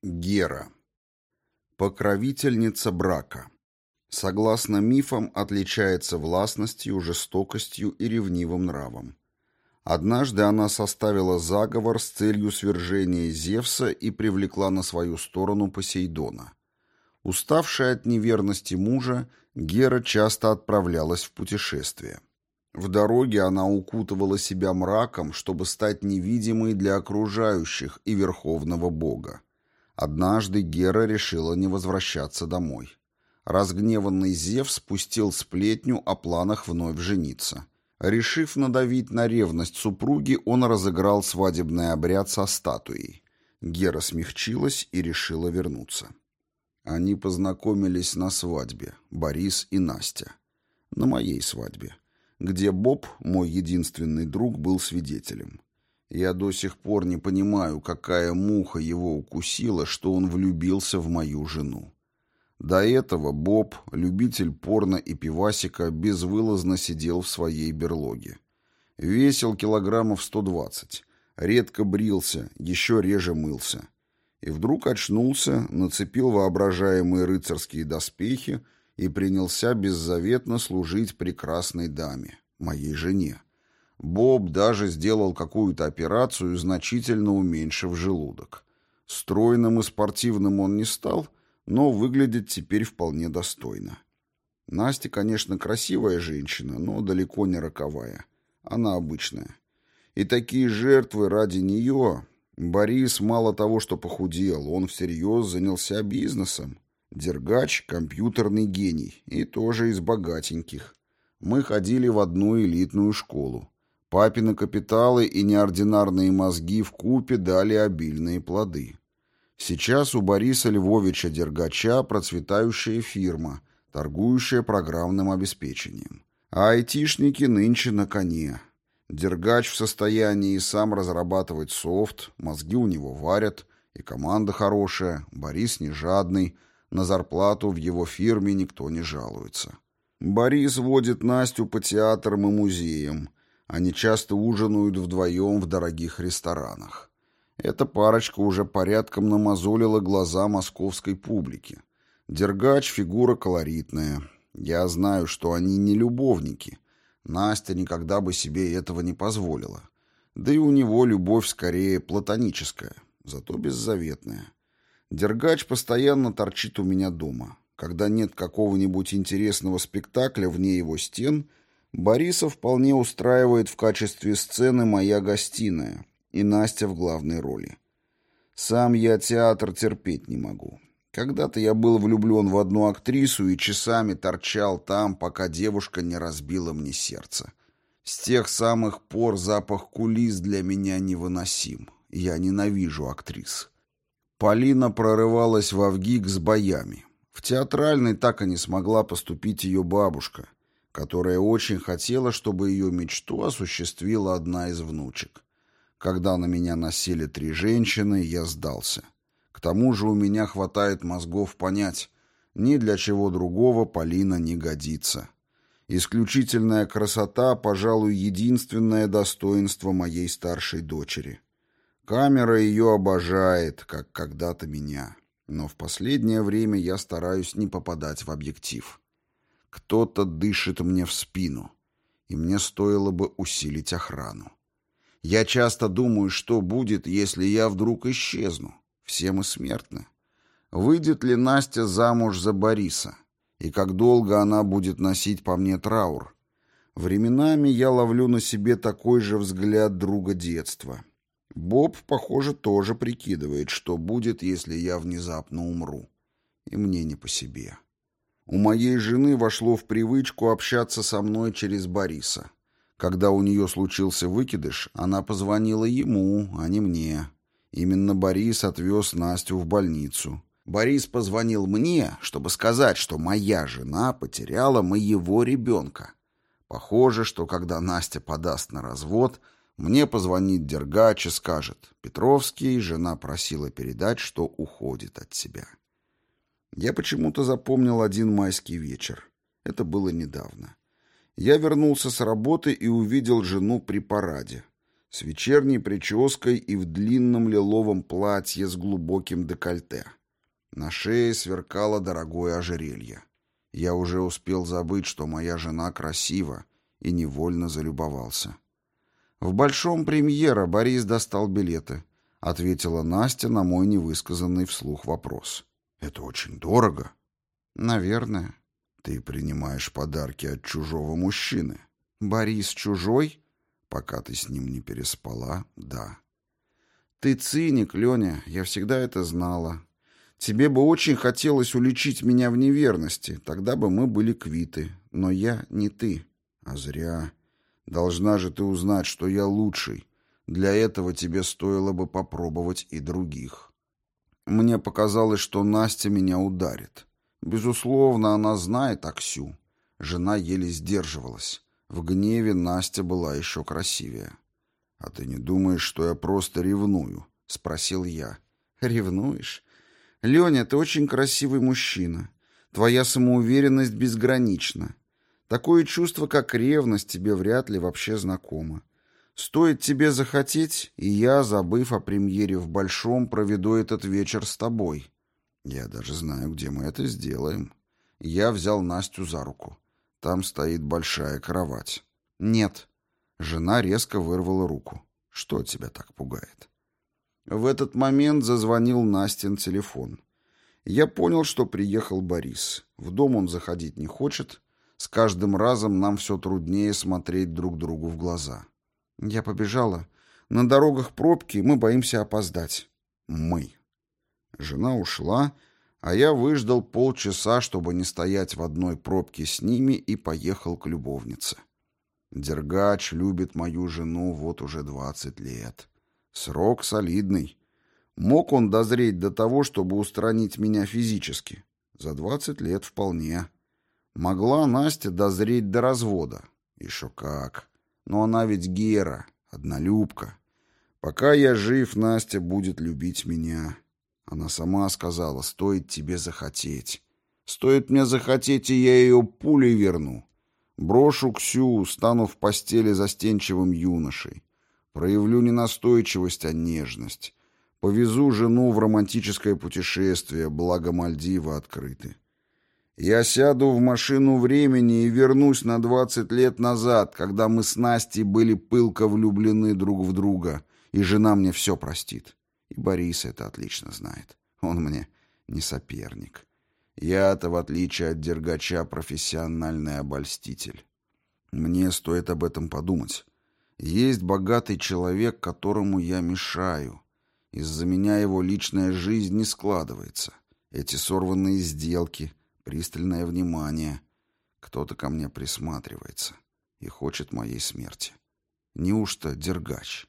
Гера. Покровительница брака. Согласно мифам, отличается властностью, жестокостью и ревнивым нравом. Однажды она составила заговор с целью свержения Зевса и привлекла на свою сторону Посейдона. Уставшая от неверности мужа, Гера часто отправлялась в путешествие. В дороге она укутывала себя мраком, чтобы стать невидимой для окружающих и верховного бога. Однажды Гера решила не возвращаться домой. Разгневанный Зев спустил сплетню о планах вновь жениться. Решив надавить на ревность супруги, он разыграл свадебный обряд со статуей. Гера смягчилась и решила вернуться. Они познакомились на свадьбе, Борис и Настя. На моей свадьбе, где Боб, мой единственный друг, был свидетелем. Я до сих пор не понимаю, какая муха его укусила, что он влюбился в мою жену. До этого Боб, любитель порно и пивасика, безвылазно сидел в своей берлоге. Весил килограммов 120, редко брился, еще реже мылся. И вдруг очнулся, нацепил воображаемые рыцарские доспехи и принялся беззаветно служить прекрасной даме, моей жене. Боб даже сделал какую-то операцию, значительно уменьшив желудок. Стройным и спортивным он не стал, но выглядит теперь вполне достойно. Настя, конечно, красивая женщина, но далеко не роковая. Она обычная. И такие жертвы ради нее... Борис мало того, что похудел, он всерьез занялся бизнесом. Дергач — компьютерный гений, и тоже из богатеньких. Мы ходили в одну элитную школу. Папины капиталы и неординарные мозги в купе дали обильные плоды. Сейчас у Бориса Львовича Дергача процветающая фирма, торгующая программным обеспечением. А айтишники нынче на коне. Дергач в состоянии сам разрабатывать софт, мозги у него варят, и команда хорошая, Борис не жадный, на зарплату в его фирме никто не жалуется. Борис водит Настю по театрам и музеям, они часто ужинают вдвоем в дорогих ресторанах. Эта парочка уже порядком намазолила глаза московской публики. Дергач — фигура колоритная. Я знаю, что они не любовники. Настя никогда бы себе этого не позволила. Да и у него любовь скорее платоническая, зато беззаветная. Дергач постоянно торчит у меня дома. Когда нет какого-нибудь интересного спектакля вне его стен — Бориса вполне устраивает в качестве сцены моя гостиная и Настя в главной роли. Сам я театр терпеть не могу. Когда-то я был влюблен в одну актрису и часами торчал там, пока девушка не разбила мне сердце. С тех самых пор запах кулис для меня невыносим. Я ненавижу актрис. Полина прорывалась в Авгик с боями. В театральный так и не смогла поступить ее бабушка — которая очень хотела, чтобы ее мечту осуществила одна из внучек. Когда на меня носили три женщины, я сдался. К тому же у меня хватает мозгов понять, ни для чего другого Полина не годится. Исключительная красота, пожалуй, единственное достоинство моей старшей дочери. Камера ее обожает, как когда-то меня. Но в последнее время я стараюсь не попадать в объектив. Кто-то дышит мне в спину, и мне стоило бы усилить охрану. Я часто думаю, что будет, если я вдруг исчезну. Все мы смертны. Выйдет ли Настя замуж за Бориса? И как долго она будет носить по мне траур? Временами я ловлю на себе такой же взгляд друга детства. Боб, похоже, тоже прикидывает, что будет, если я внезапно умру. И мне не по себе. У моей жены вошло в привычку общаться со мной через Бориса. Когда у нее случился выкидыш, она позвонила ему, а не мне. Именно Борис отвез Настю в больницу. Борис позвонил мне, чтобы сказать, что моя жена потеряла моего ребенка. Похоже, что когда Настя подаст на развод, мне позвонит Дергач и скажет, Петровский, жена просила передать, что уходит от себя. Я почему-то запомнил один майский вечер. Это было недавно. Я вернулся с работы и увидел жену при параде. с вечерней прической и в длинном лиловом платье с глубоким декольте. На шее сверкало дорогое ожерелье. Я уже успел забыть, что моя жена красива, и невольно залюбовался. «В большом премьера Борис достал билеты», — ответила Настя на мой невысказанный вслух вопрос. «Это очень дорого». «Наверное». «Ты принимаешь подарки от чужого мужчины». «Борис чужой?» «Пока ты с ним не переспала, да». «Ты циник, Леня, я всегда это знала. Тебе бы очень хотелось уличить меня в неверности, тогда бы мы были квиты. Но я не ты. А зря. Должна же ты узнать, что я лучший. Для этого тебе стоило бы попробовать и других. Мне показалось, что Настя меня ударит. Безусловно, она знает Аксю. Жена еле сдерживалась. В гневе Настя была еще красивее. «А ты не думаешь, что я просто ревную?» — спросил я. «Ревнуешь? Леня, ты очень красивый мужчина. Твоя самоуверенность безгранична. Такое чувство, как ревность, тебе вряд ли вообще знакомо. Стоит тебе захотеть, и я, забыв о премьере в Большом, проведу этот вечер с тобой. Я даже знаю, где мы это сделаем. Я взял Настю за руку. Там стоит большая кровать. Нет. Жена резко вырвала руку. Что тебя так пугает? В этот момент зазвонил Настин телефон. Я понял, что приехал Борис. В дом он заходить не хочет. С каждым разом нам все труднее смотреть друг другу в глаза. Я побежала. На дорогах пробки, мы боимся опоздать. Мы. Жена ушла, а я выждал полчаса, чтобы не стоять в одной пробке с ними, и поехал к любовнице. Дергач любит мою жену вот уже двадцать лет. Срок солидный. Мог он дозреть до того, чтобы устранить меня физически? За двадцать лет вполне. Могла Настя дозреть до развода? Еще как. Но она ведь Гера, однолюбка. Пока я жив, Настя будет любить меня. Она сама сказала, стоит тебе захотеть. Стоит мне захотеть, и я ее пулей верну. Брошу Ксю, стану в постели застенчивым юношей. Проявлю не настойчивость, а нежность. Повезу жену в романтическое путешествие, благо Мальдивы открыты. Я сяду в машину времени и вернусь на двадцать лет назад, когда мы с Настей были пылко влюблены друг в друга, и жена мне все простит. И Борис это отлично знает. Он мне не соперник. Я-то, в отличие от Дергача, профессиональный обольститель. Мне стоит об этом подумать. Есть богатый человек, которому я мешаю. Из-за меня его личная жизнь не складывается. Эти сорванные сделки, пристальное внимание. Кто-то ко мне присматривается и хочет моей смерти. Неужто Дергач?